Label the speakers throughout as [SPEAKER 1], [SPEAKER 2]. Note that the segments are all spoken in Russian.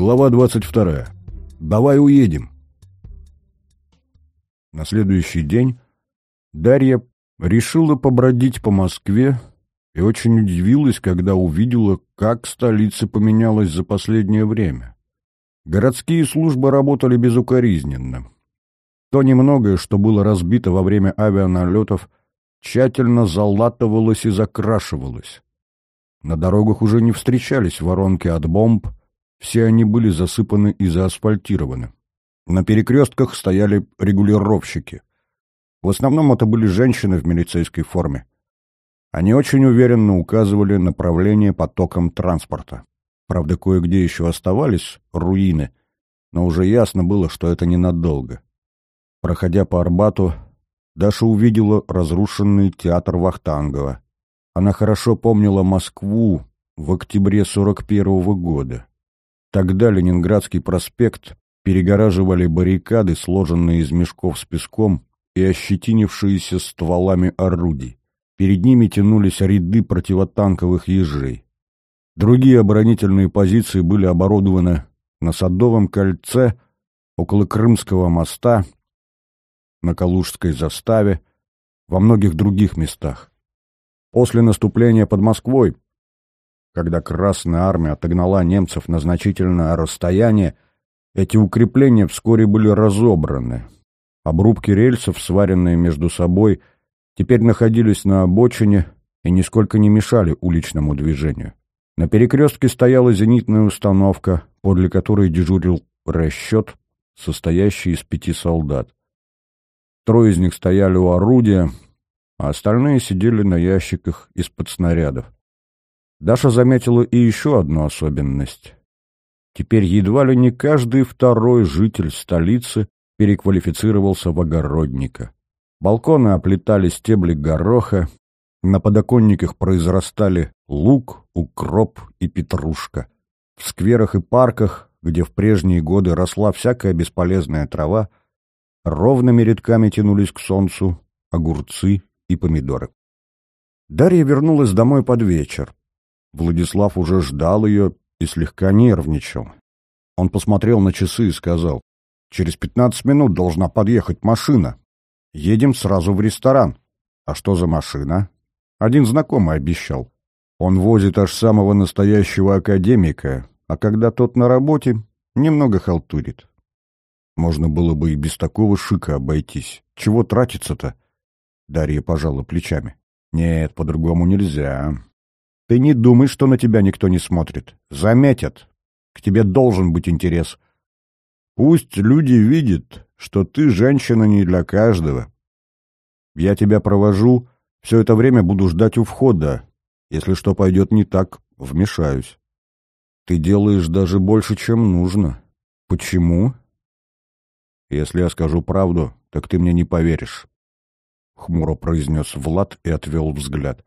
[SPEAKER 1] Глава 22. Давай уедем. На следующий день Дарья решила побродить по Москве и очень удивилась, когда увидела, как столица поменялась за последнее время. Городские службы работали безукоризненно. То немногое, что было разбито во время авианалетов, тщательно залатывалось и закрашивалось. На дорогах уже не встречались воронки от бомб, все они были засыпаны и заасфальтированы. На перекрестках стояли регулировщики. В основном это были женщины в милицейской форме. Они очень уверенно указывали направление потоком транспорта. Правда, кое-где еще оставались руины, но уже ясно было, что это ненадолго. Проходя по Арбату, Даша увидела разрушенный театр Вахтангова. Она хорошо помнила Москву в октябре 41 -го года. Тогда Ленинградский проспект перегораживали баррикады, сложенные из мешков с песком и ощетинившиеся стволами орудий. Перед ними тянулись ряды противотанковых ежей. Другие оборонительные позиции были оборудованы на Садовом кольце, около Крымского моста, на Калужской заставе, во многих других местах. После наступления под Москвой когда Красная Армия отогнала немцев на значительное расстояние, эти укрепления вскоре были разобраны. Обрубки рельсов, сваренные между собой, теперь находились на обочине и нисколько не мешали уличному движению. На перекрестке стояла зенитная установка, подле которой дежурил расчет, состоящий из пяти солдат. Трое из них стояли у орудия, а остальные сидели на ящиках из-под снарядов. Даша заметила и еще одну особенность. Теперь едва ли не каждый второй житель столицы переквалифицировался в огородника. Балконы оплетали стебли гороха, на подоконниках произрастали лук, укроп и петрушка. В скверах и парках, где в прежние годы росла всякая бесполезная трава, ровными рядками тянулись к солнцу огурцы и помидоры. Дарья вернулась домой под вечер. Владислав уже ждал ее и слегка нервничал. Он посмотрел на часы и сказал, «Через пятнадцать минут должна подъехать машина. Едем сразу в ресторан». «А что за машина?» Один знакомый обещал. Он возит аж самого настоящего академика, а когда тот на работе, немного халтурит. Можно было бы и без такого шика обойтись. Чего тратиться-то? Дарья пожала плечами. Нет, по-другому нельзя. Ты не думай, что на тебя никто не смотрит. Заметят. К тебе должен быть интерес. Пусть люди видят, что ты женщина не для каждого. Я тебя провожу, все это время буду ждать у входа. Если что пойдет не так, вмешаюсь. Ты делаешь даже больше, чем нужно. Почему? Если я скажу правду, так ты мне не поверишь. Хмуро произнес Влад и отвел взгляд.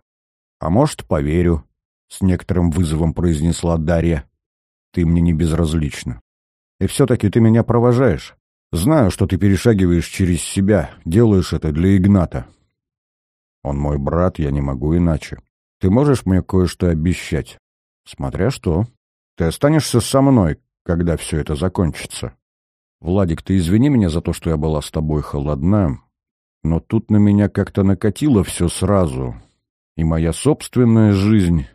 [SPEAKER 1] А может, поверю. — с некоторым вызовом произнесла Дарья. «Ты мне не безразлична. И все-таки ты меня провожаешь. Знаю, что ты перешагиваешь через себя, делаешь это для Игната. Он мой брат, я не могу иначе. Ты можешь мне кое-что обещать? Смотря что. Ты останешься со мной, когда все это закончится. Владик, ты извини меня за то, что я была с тобой холодна, но тут на меня как-то накатило все сразу, и моя собственная жизнь,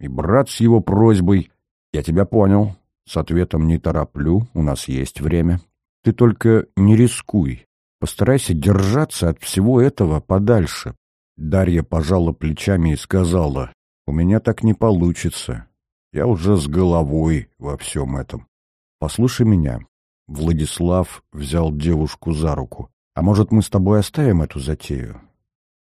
[SPEAKER 1] и брат с его просьбой. Я тебя понял. С ответом не тороплю, у нас есть время. Ты только не рискуй. Постарайся держаться от всего этого подальше. Дарья пожала плечами и сказала, «У меня так не получится. Я уже с головой во всем этом. Послушай меня». Владислав взял девушку за руку. «А может, мы с тобой оставим эту затею?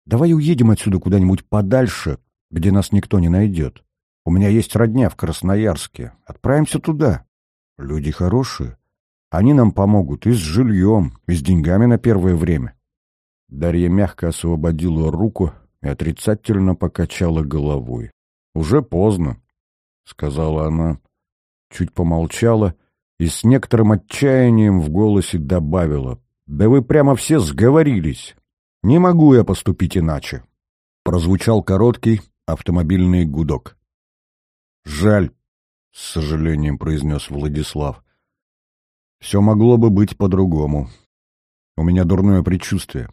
[SPEAKER 1] Давай уедем отсюда куда-нибудь подальше, где нас никто не найдет. У меня есть родня в Красноярске. Отправимся туда. Люди хорошие. Они нам помогут и с жильем, и с деньгами на первое время. Дарья мягко освободила руку и отрицательно покачала головой. «Уже поздно», — сказала она, чуть помолчала и с некоторым отчаянием в голосе добавила. «Да вы прямо все сговорились. Не могу я поступить иначе». Прозвучал короткий автомобильный гудок. Жаль. — с сожалением произнес Владислав. «Все могло бы быть по-другому. У меня дурное предчувствие.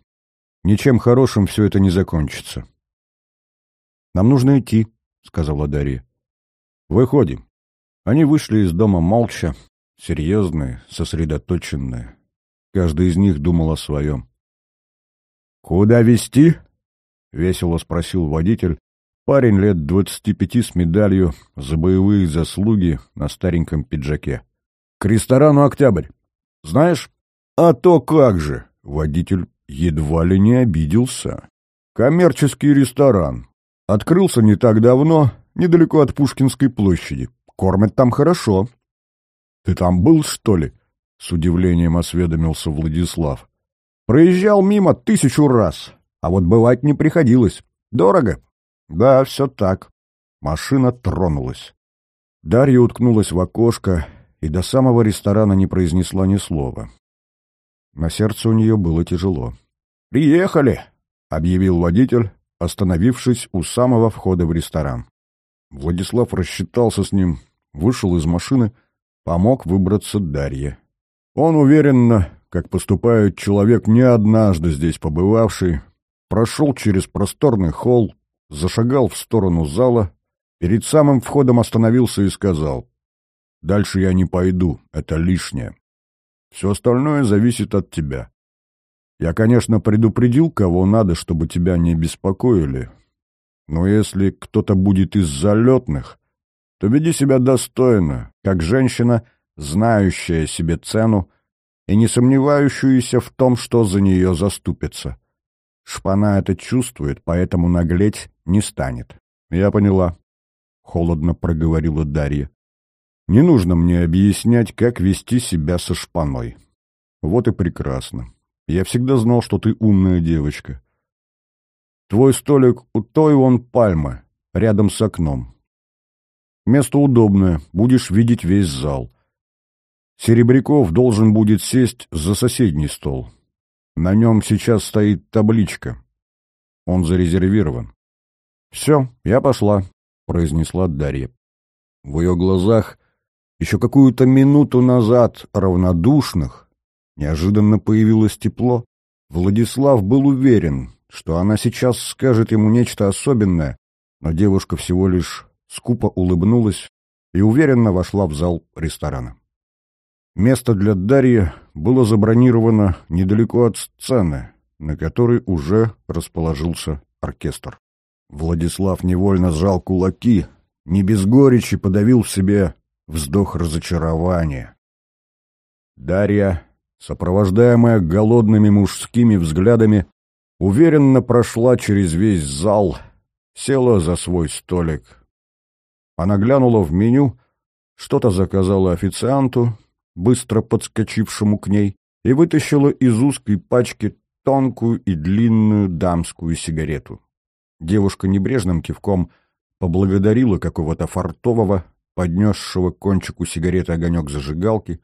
[SPEAKER 1] Ничем хорошим все это не закончится». «Нам нужно идти», — сказала Дарья. «Выходим». Они вышли из дома молча, серьезные, сосредоточенные. Каждый из них думал о своем. «Куда везти?» — весело спросил водитель. Парень лет двадцати пяти с медалью за боевые заслуги на стареньком пиджаке. «К ресторану «Октябрь». Знаешь? А то как же!» Водитель едва ли не обиделся. «Коммерческий ресторан. Открылся не так давно, недалеко от Пушкинской площади. Кормят там хорошо». «Ты там был, что ли?» — с удивлением осведомился Владислав. «Проезжал мимо тысячу раз, а вот бывать не приходилось. Дорого?» «Да, все так». Машина тронулась. Дарья уткнулась в окошко и до самого ресторана не произнесла ни слова. На сердце у нее было тяжело. «Приехали!» — объявил водитель, остановившись у самого входа в ресторан. Владислав рассчитался с ним, вышел из машины, помог выбраться Дарье. Он уверенно, как поступает человек, не однажды здесь побывавший, прошел через просторный холл, зашагал в сторону зала, перед самым входом остановился и сказал, «Дальше я не пойду, это лишнее. Все остальное зависит от тебя. Я, конечно, предупредил, кого надо, чтобы тебя не беспокоили, но если кто-то будет из залетных, то веди себя достойно, как женщина — знающая себе цену и не сомневающаяся в том, что за нее заступится. Шпана это чувствует, поэтому наглеть не станет. Я поняла. Холодно проговорила Дарья. Не нужно мне объяснять, как вести себя со шпаной. Вот и прекрасно. Я всегда знал, что ты умная девочка. Твой столик у той вон пальмы, рядом с окном. Место удобное, будешь видеть весь зал. Серебряков должен будет сесть за соседний стол. На нем сейчас стоит табличка. Он зарезервирован. «Все, я пошла», — произнесла Дарья. В ее глазах, еще какую-то минуту назад равнодушных, неожиданно появилось тепло. Владислав был уверен, что она сейчас скажет ему нечто особенное, но девушка всего лишь скупо улыбнулась и уверенно вошла в зал ресторана. Место для Дарьи было забронировано недалеко от сцены, на которой уже расположился оркестр. Владислав невольно сжал кулаки, не без горечи подавил в себе вздох разочарования. Дарья, сопровождаемая голодными мужскими взглядами, уверенно прошла через весь зал, села за свой столик. Она глянула в меню, что-то заказала официанту, быстро подскочившему к ней, и вытащила из узкой пачки тонкую и длинную дамскую сигарету. Девушка небрежным кивком поблагодарила какого-то фартового, поднесшего кончику сигареты огонек зажигалки,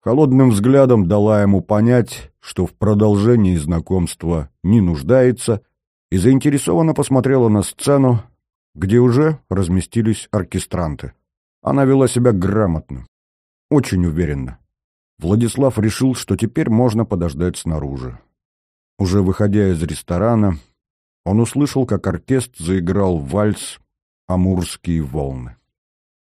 [SPEAKER 1] холодным взглядом дала ему понять, что в продолжении знакомства не нуждается, и заинтересованно посмотрела на сцену, где уже разместились оркестранты. Она вела себя грамотно, очень уверенно. Владислав решил, что теперь можно подождать снаружи. Уже выходя из ресторана, он услышал, как оркестр заиграл вальс «Амурские волны».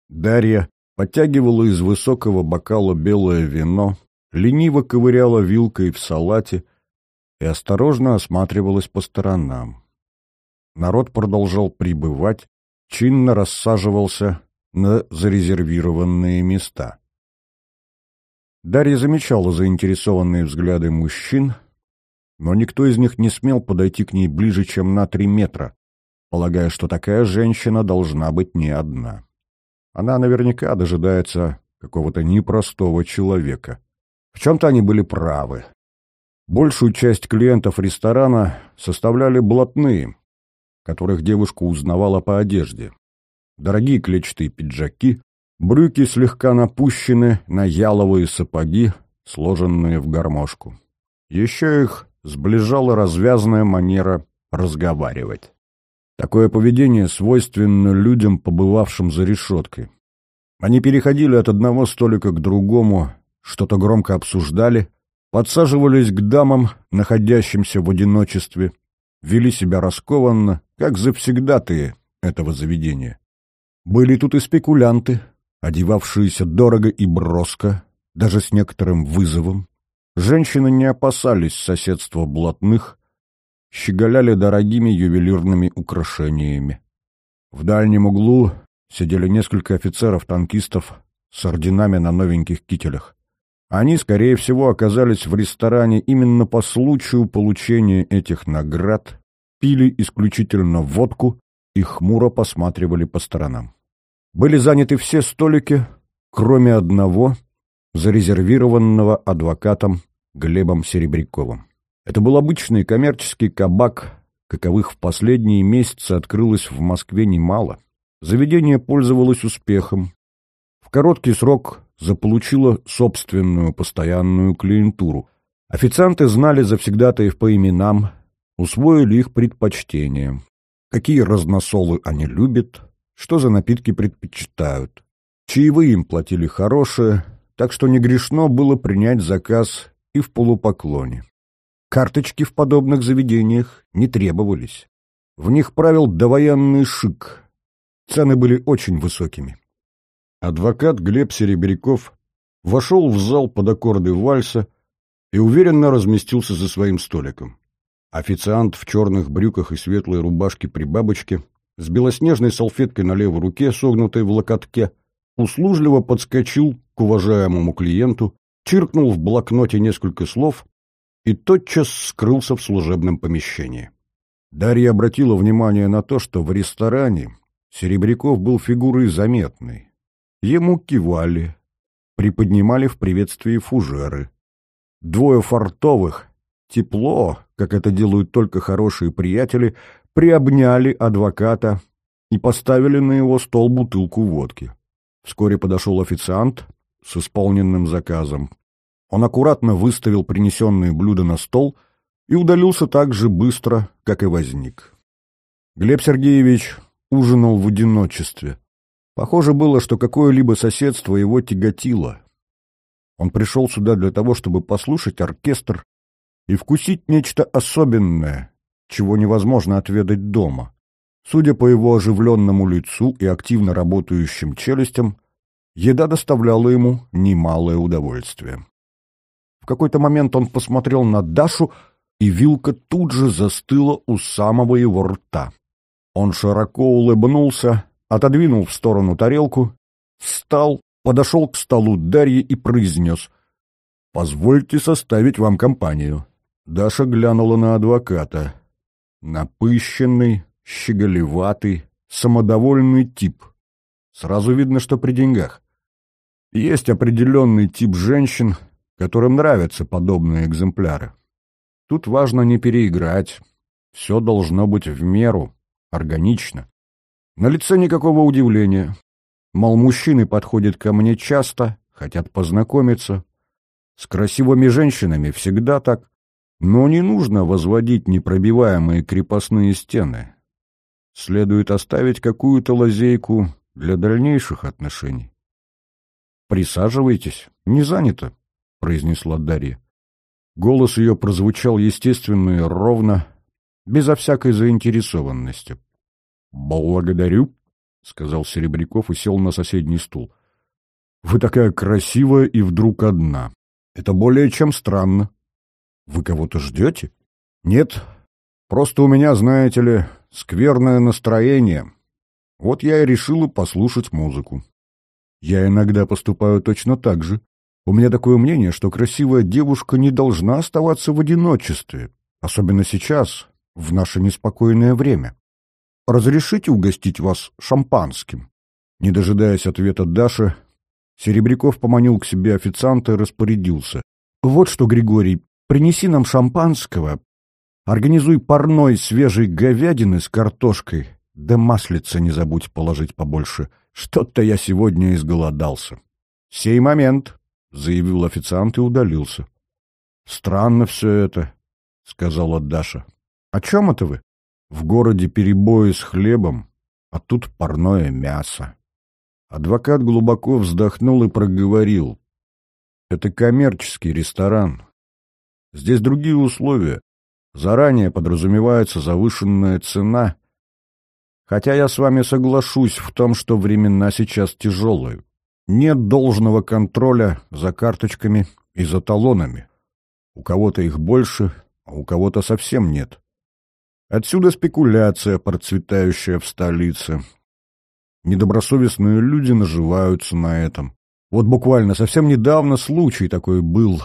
[SPEAKER 1] Дарья подтягивала из высокого бокала белое вино, лениво ковыряла вилкой в салате и осторожно осматривалась по сторонам. Народ продолжал прибывать, чинно рассаживался на зарезервированные места. Дарья замечала заинтересованные взгляды мужчин, но никто из них не смел подойти к ней ближе, чем на три метра, полагая, что такая женщина должна быть не одна. Она наверняка дожидается какого-то непростого человека. В чем-то они были правы. Большую часть клиентов ресторана составляли блатные, которых девушка узнавала по одежде. Дорогие клетчатые пиджаки, Брюки слегка напущены на яловые сапоги, сложенные в гармошку. Еще их сближала развязная манера разговаривать. Такое поведение свойственно людям, побывавшим за решеткой. Они переходили от одного столика к другому, что-то громко обсуждали, подсаживались к дамам, находящимся в одиночестве, вели себя раскованно, как завсегдатые этого заведения. Были тут и спекулянты, одевавшиеся дорого и броско, даже с некоторым вызовом. Женщины не опасались соседства блатных, щеголяли дорогими ювелирными украшениями. В дальнем углу сидели несколько офицеров-танкистов с орденами на новеньких кителях. Они, скорее всего, оказались в ресторане именно по случаю получения этих наград, пили исключительно водку и хмуро посматривали по сторонам. Были заняты все столики, кроме одного, зарезервированного адвокатом Глебом Серебряковым. Это был обычный коммерческий кабак, каковых в последние месяцы открылось в Москве немало. Заведение пользовалось успехом. В короткий срок заполучило собственную постоянную клиентуру. Официанты знали завсегдатаев по именам, усвоили их предпочтения. Какие разносолы они любят, что за напитки предпочитают. Чаевые им платили хорошие, так что не грешно было принять заказ и в полупоклоне. Карточки в подобных заведениях не требовались. В них правил довоенный шик. Цены были очень высокими. Адвокат Глеб Серебряков вошел в зал под аккорды вальса и уверенно разместился за своим столиком. Официант в черных брюках и светлой рубашке при бабочке, с белоснежной салфеткой на левой руке, согнутой в локотке, услужливо подскочил к уважаемому клиенту, чиркнул в блокноте несколько слов и тотчас скрылся в служебном помещении. Дарья обратила внимание на то, что в ресторане Серебряков был фигурой заметной. Ему кивали, приподнимали в приветствии фужеры. Двое фартовых, тепло, как это делают только хорошие приятели, приобняли адвоката и поставили на его стол бутылку водки. Вскоре подошел официант с исполненным заказом. Он аккуратно выставил принесенные блюда на стол и удалился так же быстро, как и возник. Глеб Сергеевич ужинал в одиночестве. Похоже было, что какое-либо соседство его тяготило. Он пришел сюда для того, чтобы послушать оркестр и вкусить нечто особенное, чего невозможно отведать дома. Судя по его оживленному лицу и активно работающим челюстям, еда доставляла ему немалое удовольствие. В какой-то момент он посмотрел на Дашу, и вилка тут же застыла у самого его рта. Он широко улыбнулся, отодвинул в сторону тарелку, встал, подошел к столу Дарьи и произнес «Позвольте составить вам компанию». Даша глянула на адвоката. Напыщенный, щеголеватый, самодовольный тип. Сразу видно, что при деньгах. Есть определенный тип женщин, которым нравятся подобные экземпляры. Тут важно не переиграть. Все должно быть в меру органично. На лице никакого удивления. Мол, мужчины подходят ко мне часто, хотят познакомиться. С красивыми женщинами всегда так. Но не нужно возводить непробиваемые крепостные стены. Следует оставить какую-то лазейку для дальнейших отношений. «Присаживайтесь, не занято», — произнесла Дарья. Голос ее прозвучал естественно и ровно, безо всякой заинтересованности. «Благодарю», — сказал Серебряков и сел на соседний стул. «Вы такая красивая и вдруг одна. Это более чем странно. Вы кого-то ждете?» «Нет, просто у меня, знаете ли, скверное настроение. Вот я и решила послушать музыку. Я иногда поступаю точно так же. У меня такое мнение, что красивая девушка не должна оставаться в одиночестве, особенно сейчас, в наше неспокойное время. Разрешите угостить вас шампанским?» Не дожидаясь ответа Даши, Серебряков поманил к себе официанта и распорядился. «Вот что, Григорий, принеси нам шампанского, организуй парной свежей говядины с картошкой, да маслица не забудь положить побольше. Что-то я сегодня изголодался». «Сей момент», — заявил официант и удалился. «Странно все это», — сказала Даша. «О чем это вы?» В городе перебои с хлебом, а тут парное мясо. Адвокат глубоко вздохнул и проговорил. Это коммерческий ресторан. Здесь другие условия. Заранее подразумевается завышенная цена. Хотя я с вами соглашусь в том, что времена сейчас тяжелые. Нет должного контроля за карточками и за талонами. У кого-то их больше, а у кого-то совсем нет. Отсюда спекуляция, процветающая в столице. Недобросовестные люди наживаются на этом. Вот буквально совсем недавно случай такой был.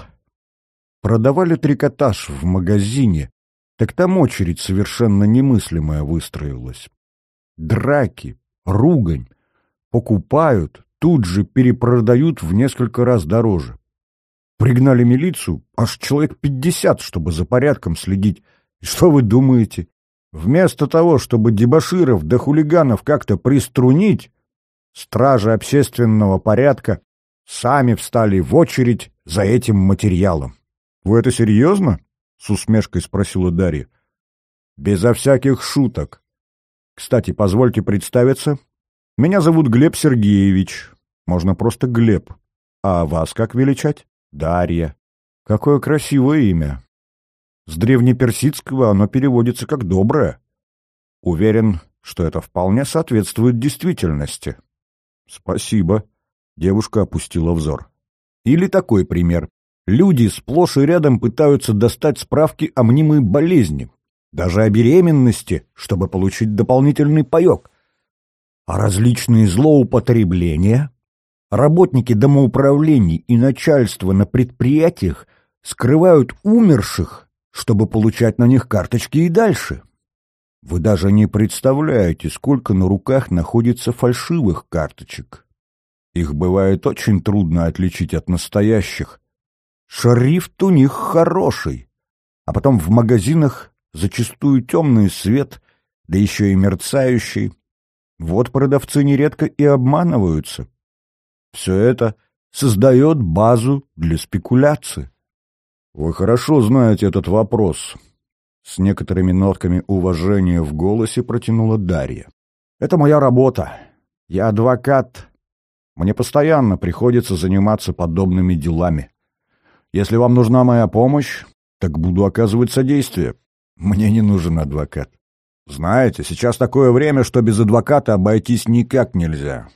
[SPEAKER 1] Продавали трикотаж в магазине, так там очередь совершенно немыслимая выстроилась. Драки, ругань. Покупают, тут же перепродают в несколько раз дороже. Пригнали милицию, аж человек пятьдесят, чтобы за порядком следить. И что вы думаете? Вместо того, чтобы дебоширов да хулиганов как-то приструнить, стражи общественного порядка сами встали в очередь за этим материалом. — Вы это серьезно? — с усмешкой спросила Дарья. — Безо всяких шуток. Кстати, позвольте представиться. Меня зовут Глеб Сергеевич. Можно просто Глеб. А вас как величать? Дарья. Какое красивое имя. С древнеперсидского оно переводится как «доброе». Уверен, что это вполне соответствует действительности. Спасибо. Девушка опустила взор. Или такой пример. Люди сплошь и рядом пытаются достать справки о мнимой болезни, даже о беременности, чтобы получить дополнительный паек. А различные злоупотребления Работники домоуправлений и начальство на предприятиях скрывают умерших, чтобы получать на них карточки и дальше. Вы даже не представляете, сколько на руках находится фальшивых карточек. Их бывает очень трудно отличить от настоящих. Шрифт у них хороший, а потом в магазинах зачастую темный свет, да еще и мерцающий. Вот продавцы нередко и обманываются. Все это создает базу для спекуляции. Вы хорошо знаете этот вопрос. С некоторыми нотками уважения в голосе протянула Дарья. Это моя работа. Я адвокат. Мне постоянно приходится заниматься подобными делами. Если вам нужна моя помощь, так буду оказывать содействие. Мне не нужен адвокат. Знаете, сейчас такое время, что без адвоката обойтись никак нельзя.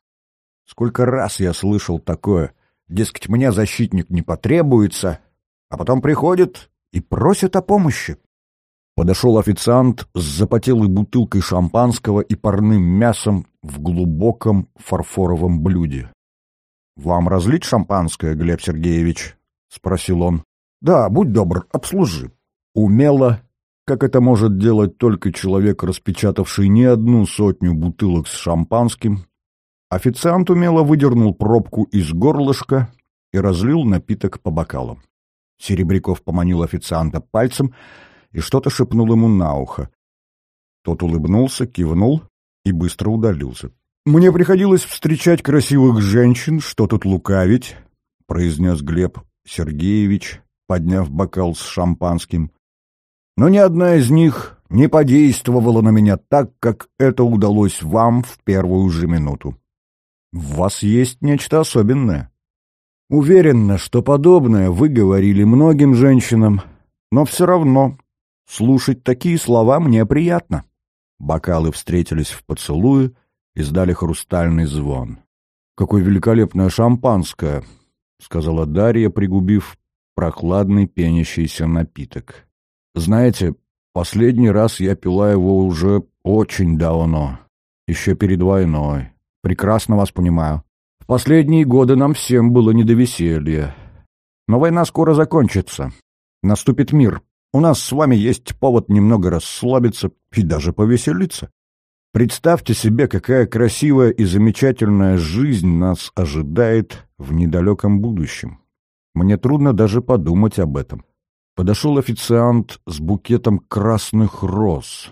[SPEAKER 1] Сколько раз я слышал такое. Дескать, мне защитник не потребуется, а потом приходит и просит о помощи. Подошел официант с запотелой бутылкой шампанского и парным мясом в глубоком фарфоровом блюде. — Вам разлить шампанское, Глеб Сергеевич? — спросил он. — Да, будь добр, обслужи. Умело, как это может делать только человек, распечатавший не одну сотню бутылок с шампанским, Официант умело выдернул пробку из горлышка и разлил напиток по бокалам. Серебряков поманил официанта пальцем и что-то шепнул ему на ухо. Тот улыбнулся, кивнул и быстро удалился. «Мне приходилось встречать красивых женщин, что тут лукавить», — произнес Глеб Сергеевич, подняв бокал с шампанским. «Но ни одна из них не подействовала на меня так, как это удалось вам в первую же минуту. В вас есть нечто особенное. Уверена, что подобное вы говорили многим женщинам, но все равно слушать такие слова мне приятно. Бокалы встретились в поцелуе, и издали хрустальный звон. «Какое великолепное шампанское!» — сказала Дарья, пригубив прохладный пенящийся напиток. «Знаете, последний раз я пила его уже очень давно, еще перед войной. Прекрасно вас понимаю. В последние годы нам всем было не до веселья. Но война скоро закончится. Наступит мир. У нас с вами есть повод немного расслабиться и даже повеселиться. Представьте себе, какая красивая и замечательная жизнь нас ожидает в недалеком будущем. Мне трудно даже подумать об этом. Подошел официант с букетом красных роз.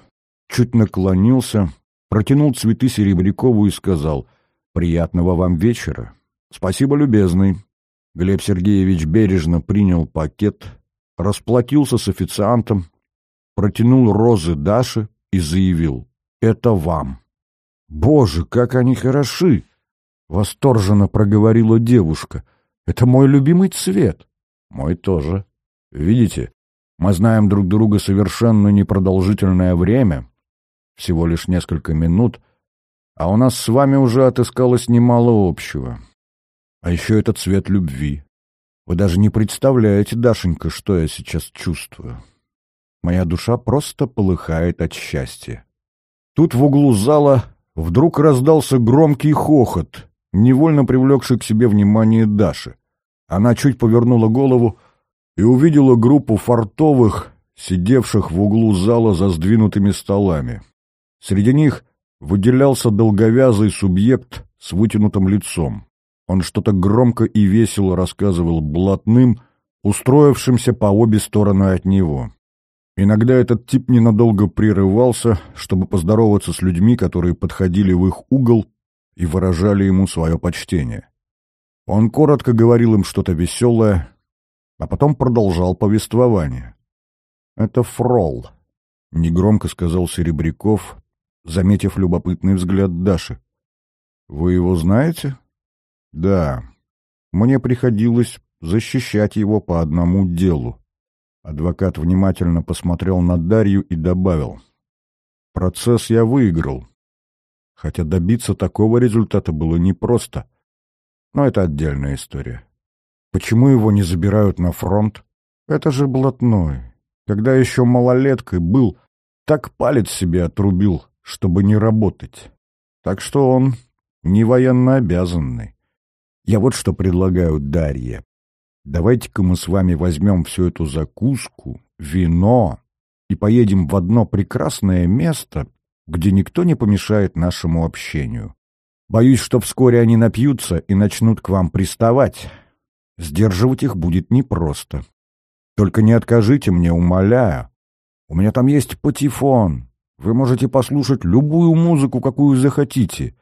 [SPEAKER 1] Чуть наклонился, протянул цветы Серебрякову и сказал «Приятного вам вечера». «Спасибо, любезный». Глеб Сергеевич бережно принял пакет, расплатился с официантом, протянул розы Даше и заявил «Это вам». «Боже, как они хороши!» — восторженно проговорила девушка. «Это мой любимый цвет». «Мой тоже. Видите, мы знаем друг друга совершенно непродолжительное время, всего лишь несколько минут, а у нас с вами уже отыскалось немало общего. А еще это цвет любви. Вы даже не представляете, Дашенька, что я сейчас чувствую. Моя душа просто полыхает от счастья. Тут в углу зала вдруг раздался громкий хохот, невольно привлекший к себе внимание Даши. Она чуть повернула голову и увидела группу фартовых, сидевших в углу зала за сдвинутыми столами. Среди них выделялся долговязый субъект с вытянутым лицом. Он что-то громко и весело рассказывал блатным, устроившимся по обе стороны от него. Иногда этот тип ненадолго прерывался, чтобы поздороваться с людьми, которые подходили в их угол и выражали ему свое почтение. Он коротко говорил им что-то веселое, а потом продолжал повествование. «Это фрол», — негромко сказал Серебряков, заметив любопытный взгляд Даши. «Вы его знаете?» «Да. Мне приходилось защищать его по одному делу». Адвокат внимательно посмотрел на Дарью и добавил. «Процесс я выиграл, хотя добиться такого результата было непросто. Но это отдельная история. Почему его не забирают на фронт? Это же блатной. Когда еще малолеткой был, так палец себе отрубил, чтобы не работать. Так что он не военно обязанный. Я вот что предлагаю Дарье. Давайте-ка мы с вами возьмем всю эту закуску, вино и поедем в одно прекрасное место, где никто не помешает нашему общению. Боюсь, что вскоре они напьются и начнут к вам приставать. Сдерживать их будет непросто. Только не откажите мне, умоляю. У меня там есть патефон. Вы можете послушать любую музыку, какую захотите.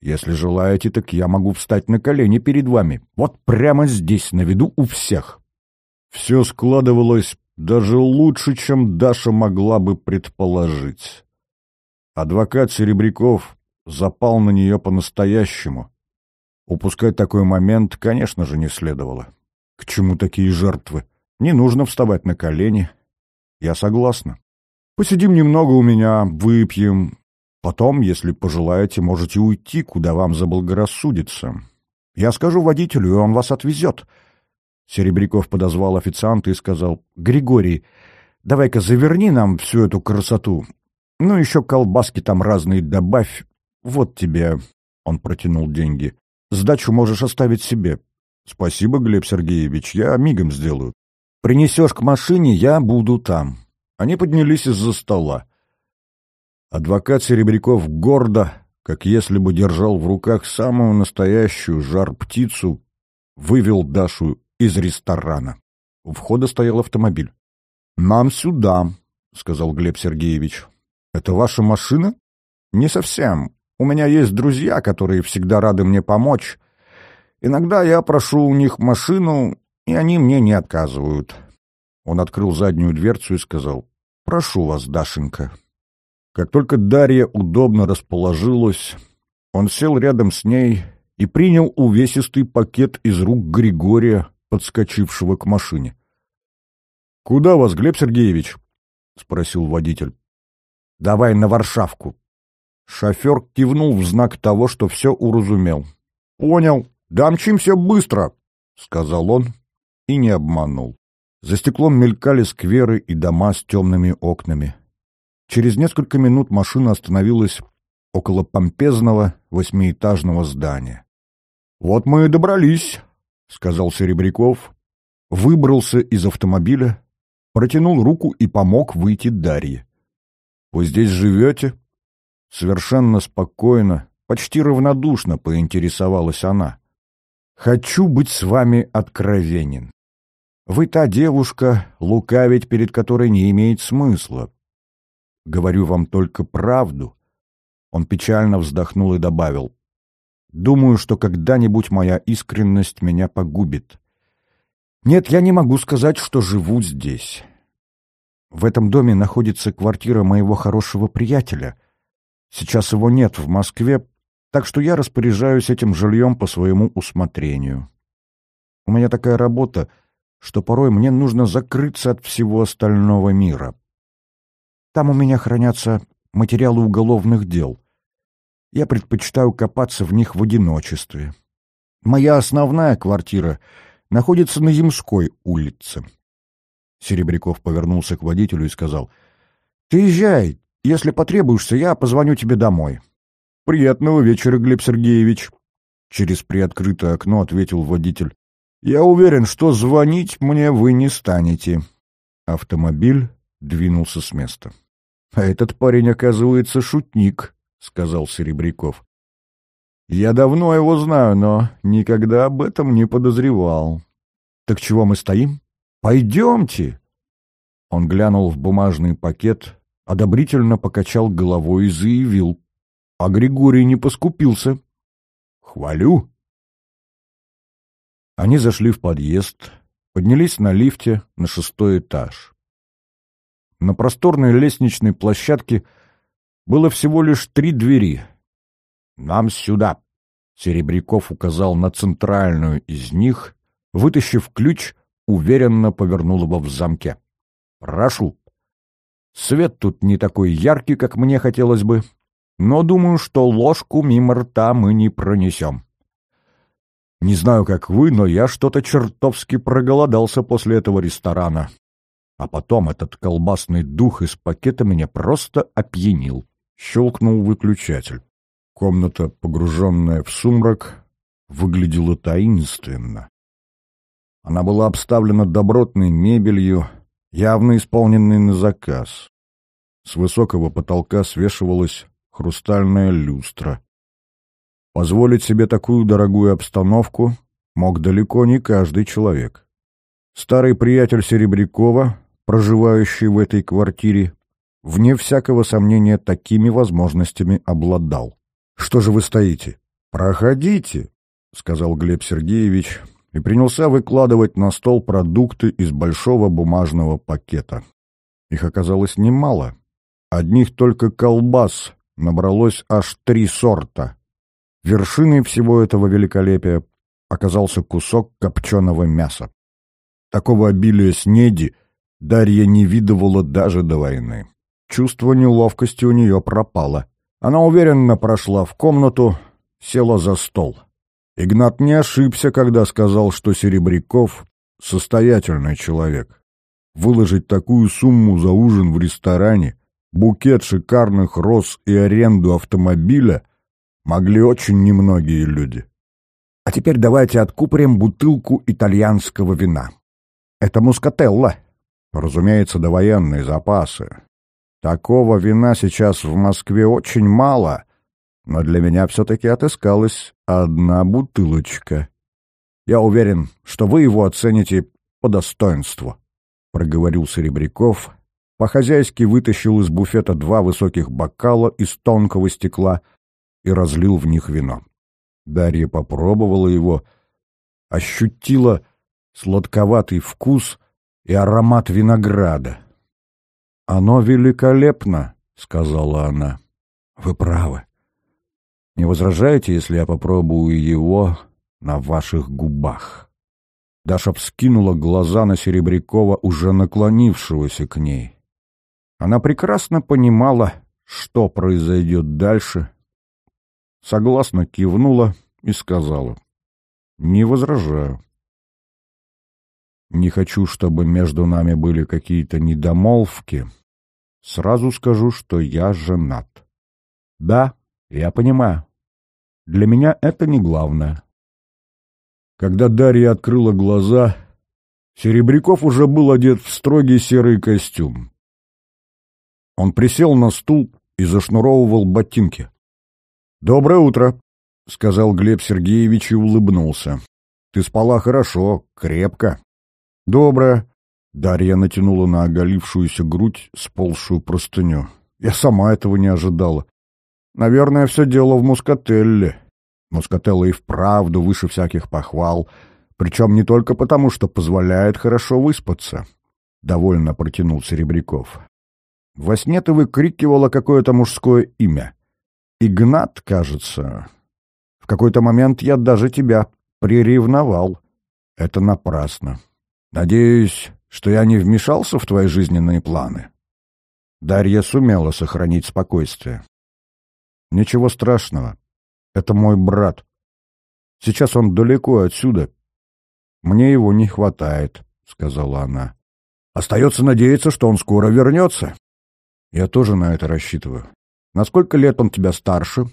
[SPEAKER 1] Если желаете, так я могу встать на колени перед вами. Вот прямо здесь, на виду у всех. Все складывалось даже лучше, чем Даша могла бы предположить. Адвокат Серебряков запал на нее по-настоящему. Упускать такой момент, конечно же, не следовало. К чему такие жертвы? Не нужно вставать на колени. Я согласна. Посидим немного у меня, выпьем. Потом, если пожелаете, можете уйти, куда вам заблагорассудится. Я скажу водителю, и он вас отвезет. Серебряков подозвал официанта и сказал, «Григорий, давай-ка заверни нам всю эту красоту. Ну, еще колбаски там разные добавь. Вот тебе...» Он протянул деньги. Сдачу можешь оставить себе. Спасибо, Глеб Сергеевич, я мигом сделаю. Принесешь к машине, я буду там. Они поднялись из-за стола. Адвокат Серебряков гордо, как если бы держал в руках самую настоящую жар-птицу, вывел Дашу из ресторана. У входа стоял автомобиль. «Нам сюда», — сказал Глеб Сергеевич. «Это ваша машина?» «Не совсем. У меня есть друзья, которые всегда рады мне помочь. Иногда я прошу у них машину, и они мне не отказывают. Он открыл заднюю дверцу и сказал, «Прошу вас, Дашенька». Как только Дарья удобно расположилась, он сел рядом с ней и принял увесистый пакет из рук Григория, подскочившего к машине. «Куда вас, Глеб Сергеевич?» — спросил водитель. «Давай на Варшавку», Шофер кивнул в знак того, что все уразумел. «Понял. Да мчимся быстро!» — сказал он и не обманул. За стеклом мелькали скверы и дома с темными окнами. Через несколько минут машина остановилась около помпезного восьмиэтажного здания. «Вот мы и добрались», — сказал Серебряков, выбрался из автомобиля, протянул руку и помог выйти Дарье. «Вы здесь живете?» Совершенно спокойно, почти равнодушно поинтересовалась она. «Хочу быть с вами откровенен. Вы та девушка, лукавить перед которой не имеет смысла. Говорю вам только правду». Он печально вздохнул и добавил. «Думаю, что когда-нибудь моя искренность меня погубит. Нет, я не могу сказать, что живу здесь. В этом доме находится квартира моего хорошего приятеля — Сейчас его нет в Москве, Так что я распоряжаюсь этим жильем по своему усмотрению. У меня такая работа, что порой мне нужно закрыться от всего остального мира. Там у меня хранятся материалы уголовных дел. Я предпочитаю копаться в них в одиночестве. Моя основная квартира находится на Земской улице. Серебряков повернулся к водителю и сказал, «Ты езжай, если потребуешься, я позвоню тебе домой». «Приятного вечера, Глеб Сергеевич», — через приоткрытое окно ответил водитель. «Я уверен, что звонить мне вы не станете». Автомобиль двинулся с места. «А этот парень, оказывается, шутник», — сказал Серебряков. «Я давно его знаю, но никогда об этом не подозревал». «Так чего мы стоим? Пойдемте!» Он глянул в бумажный пакет, одобрительно покачал головой и заявил. А Григорий не поскупился. «Хвалю!» Они зашли в подъезд, поднялись на лифте на шестой этаж. На просторной лестничной площадке было всего лишь три двери. «Нам сюда!» Серебряков указал на центральную из них, вытащив ключ, уверенно повернул его в замке. «Прошу!» Свет тут не такой яркий, как мне хотелось бы, но думаю, что ложку мимо рта мы не пронесем. Не знаю, как вы, но я что-то чертовски проголодался после этого ресторана. А потом этот колбасный дух из пакета меня просто опьянил. Щелкнул выключатель. Комната, погруженная в сумрак, выглядела таинственно. Она была обставлена добротной мебелью, явно исполненной на заказ. С высокого потолка свешивалась хрустальная люстра. Позволить себе такую дорогую обстановку мог далеко не каждый человек. Старый приятель Серебрякова, проживающий в этой квартире, вне всякого сомнения такими возможностями обладал. «Что же вы стоите? Проходите!» — сказал Глеб Сергеевич и принялся выкладывать на стол продукты из большого бумажного пакета. Их оказалось немало. Одних только колбас набралось аж три сорта. Вершиной всего этого великолепия оказался кусок копченого мяса. Такого обилия снеди Дарья не видывала даже до войны. Чувство неловкости у нее пропало. Она уверенно прошла в комнату, села за стол. Игнат не ошибся, когда сказал, что Серебряков — состоятельный человек. Выложить такую сумму за ужин в ресторане, букет шикарных роз и аренду автомобиля могли очень немногие люди. А теперь давайте откупорим бутылку итальянского вина. Это мускателла. Разумеется, довоенные запасы. Такого вина сейчас в Москве очень мало, но для меня все-таки отыскалась одна бутылочка. Я уверен, что вы его оцените по достоинству, — проговорил Серебряков, по-хозяйски вытащил из буфета два высоких бокала из тонкого стекла и разлил в них вино. Дарья попробовала его, ощутила сладковатый вкус и аромат винограда. «Оно великолепно», — сказала она. «Вы правы. Не возражаете, если я попробую его на ваших губах?» Даша вскинула глаза на Серебрякова, уже наклонившегося к ней. Она прекрасно понимала, что произойдет дальше, согласно кивнула и сказала, «Не возражаю. Не хочу, чтобы между нами были какие-то недомолвки. Сразу скажу, что я женат. Да, я понимаю. Для меня это не главное». Когда Дарья открыла глаза, Серебряков уже был одет в строгий серый костюм. Он присел на стул и зашнуровывал ботинки. «Доброе утро», — сказал Глеб Сергеевич и улыбнулся. «Ты спала хорошо, крепко». «Доброе», — Дарья натянула на оголившуюся грудь сползшую простыню. «Я сама этого не ожидала. Наверное, все дело в мускателле. Мускателла и вправду выше всяких похвал, причем не только потому, что позволяет хорошо выспаться». Довольно протянул Серебряков. Во сне ты выкрикивала какое-то мужское имя. Игнат, кажется. какой-то момент я даже тебя приревновал. Это напрасно. Надеюсь, что я не вмешался в твои жизненные планы. Дарья сумела сохранить спокойствие. Ничего страшного. Это мой брат. Сейчас он далеко отсюда. Мне его не хватает, — сказала она. Остается надеяться, что он скоро вернется. Я тоже на это рассчитываю. На сколько лет он тебя старше?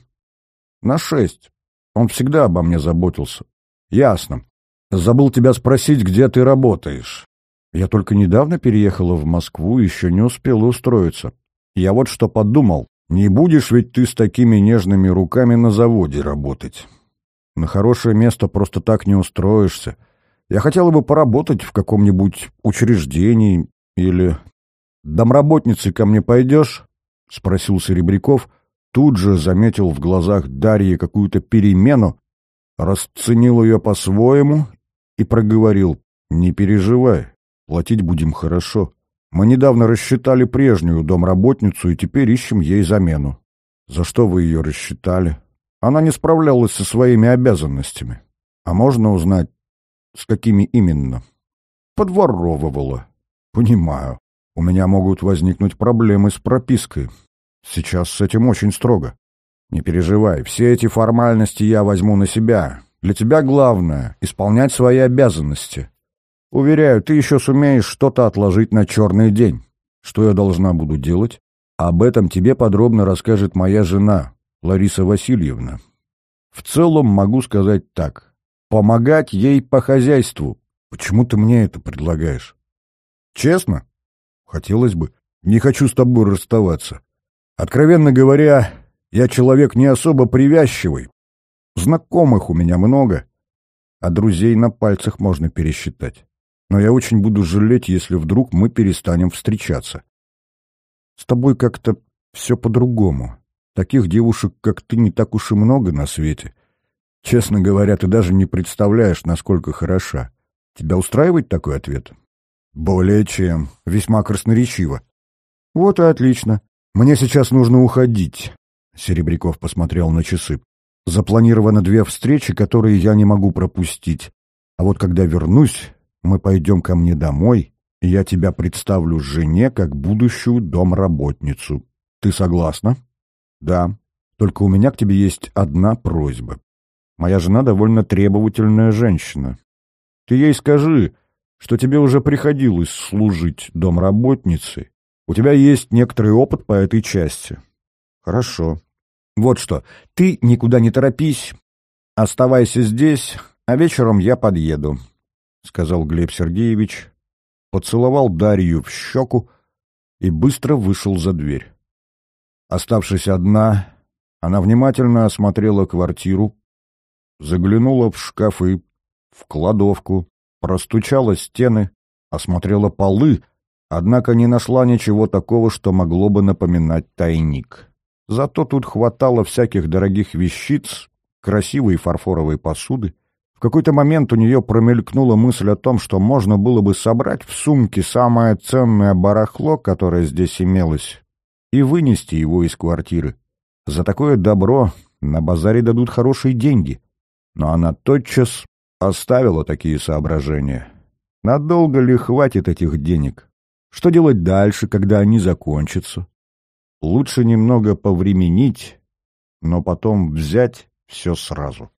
[SPEAKER 1] На шесть. Он всегда обо мне заботился. Ясно. Забыл тебя спросить, где ты работаешь. Я только недавно переехала в Москву еще не успела устроиться. Я вот что подумал. Не будешь ведь ты с такими нежными руками на заводе работать. На хорошее место просто так не устроишься. Я хотела бы поработать в каком-нибудь учреждении или... Домработницей ко мне пойдешь? — спросил Серебряков. Тут же заметил в глазах Дарьи какую-то перемену, расценил ее по-своему и проговорил. «Не переживай, платить будем хорошо. Мы недавно рассчитали прежнюю домработницу и теперь ищем ей замену». «За что вы ее рассчитали?» «Она не справлялась со своими обязанностями. А можно узнать, с какими именно?» «Подворовывала». «Понимаю. У меня могут возникнуть проблемы с пропиской. Сейчас с этим очень строго. Не переживай, все эти формальности я возьму на себя. Для тебя главное — исполнять свои обязанности. Уверяю, ты еще сумеешь что-то отложить на черный день. Что я должна буду делать? Об этом тебе подробно расскажет моя жена, Лариса Васильевна. В целом могу сказать так. Помогать ей по хозяйству. Почему ты мне это предлагаешь? Честно? Хотелось бы. Не хочу с тобой расставаться. Откровенно говоря, я человек не особо привязчивый, Знакомых у меня много, а друзей на пальцах можно пересчитать. Но я очень буду жалеть, если вдруг мы перестанем встречаться. С тобой как-то все по-другому. Таких девушек, как ты, не так уж и много на свете. Честно говоря, ты даже не представляешь, насколько хороша. Тебя устраивает такой ответ? Более чем. Весьма красноречиво. Вот и отлично. Мне сейчас нужно уходить. Серебряков посмотрел на часы. Запланировано две встречи, которые я не могу пропустить. А вот когда вернусь, мы пойдем ко мне домой, и я тебя представлю жене как будущую домработницу. Ты согласна? Да. Только у меня к тебе есть одна просьба. Моя жена довольно требовательная женщина. Ты ей скажи, что тебе уже приходилось служить домработницей. У тебя есть некоторый опыт по этой части. Хорошо. Вот что, ты никуда не торопись, оставайся здесь, а вечером я подъеду, — сказал Глеб Сергеевич, поцеловал Дарью в щеку и быстро вышел за дверь. Оставшись одна, она внимательно осмотрела квартиру, заглянула в шкафы, в кладовку, простучала стены, осмотрела полы, однако не нашла ничего такого, что могло бы напоминать тайник. Зато тут хватало всяких дорогих вещиц, красивой фарфоровой посуды. В какой-то момент у нее промелькнула мысль о том, что можно было бы собрать в сумке самое ценное барахло, которое здесь имелось, и вынести его из квартиры. За такое добро на базаре дадут хорошие деньги. Но она тотчас оставила такие соображения. Надолго ли хватит этих денег? Что делать дальше, когда они закончатся? Лучше немного повременить, но потом взять все сразу.